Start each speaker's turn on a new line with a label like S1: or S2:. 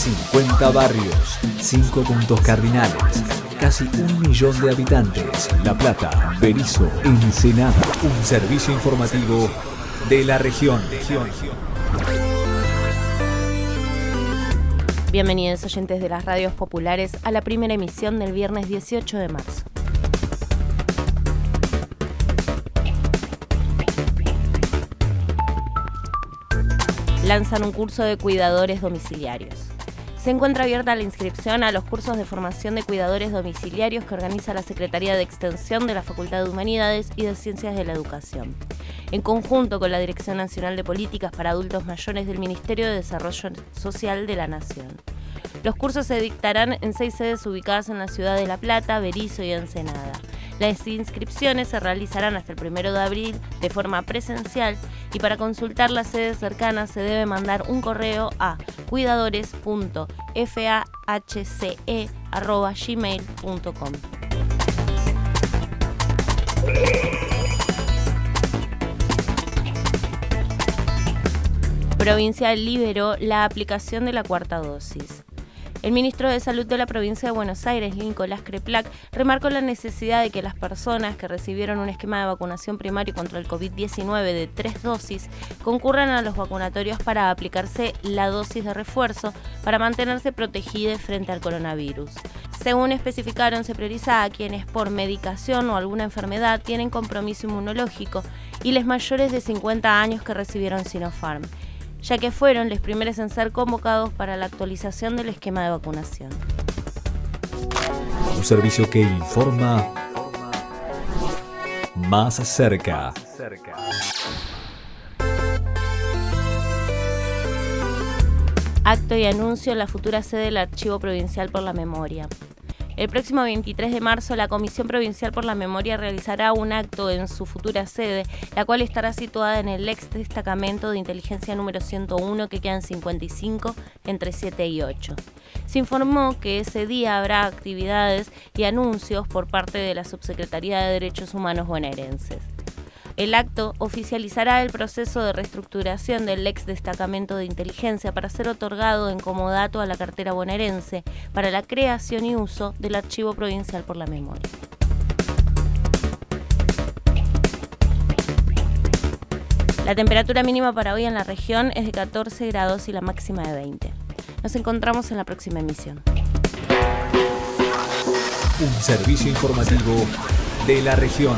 S1: 50 barrios, 5 puntos cardinales, casi un millón de habitantes. La Plata, Berizo, Ensenada. Un servicio informativo de la región.
S2: Bienvenidos oyentes de las radios populares a la primera emisión del viernes 18 de marzo. Lanzan un curso de cuidadores domiciliarios. Se encuentra abierta la inscripción a los cursos de formación de cuidadores domiciliarios que organiza la Secretaría de Extensión de la Facultad de Humanidades y de Ciencias de la Educación, en conjunto con la Dirección Nacional de Políticas para Adultos Mayores del Ministerio de Desarrollo Social de la Nación. Los cursos se dictarán en seis sedes ubicadas en la ciudad de La Plata, Berizo y Ensenada. Las inscripciones se realizarán hasta el 1 de abril de forma presencial y para consultar las sedes cercanas se debe mandar un correo a cuidadores.fahce.gmail.com. Provincial liberó la aplicación de la cuarta dosis. El ministro de Salud de la provincia de Buenos Aires, Nicolás Creplac, remarcó la necesidad de que las personas que recibieron un esquema de vacunación primario contra el COVID-19 de tres dosis concurran a los vacunatorios para aplicarse la dosis de refuerzo para mantenerse protegidas frente al coronavirus. Según especificaron, se prioriza a quienes por medicación o alguna enfermedad tienen compromiso inmunológico y les mayores de 50 años que recibieron Sinopharm ya que fueron los primeros en ser convocados para la actualización del esquema de vacunación.
S1: Un servicio que informa más cerca.
S2: Acto y anuncio en la futura sede del Archivo Provincial por la Memoria. El próximo 23 de marzo, la Comisión Provincial por la Memoria realizará un acto en su futura sede, la cual estará situada en el ex destacamento de inteligencia número 101 que quedan 55 entre 7 y 8. Se informó que ese día habrá actividades y anuncios por parte de la Subsecretaría de Derechos Humanos bonaerenses. El acto oficializará el proceso de reestructuración del ex destacamento de inteligencia para ser otorgado en comodato a la cartera bonaerense para la creación y uso del Archivo Provincial por la Memoria. La temperatura mínima para hoy en la región es de 14 grados y la máxima de 20. Nos encontramos en la próxima emisión.
S1: Un servicio informativo de la región.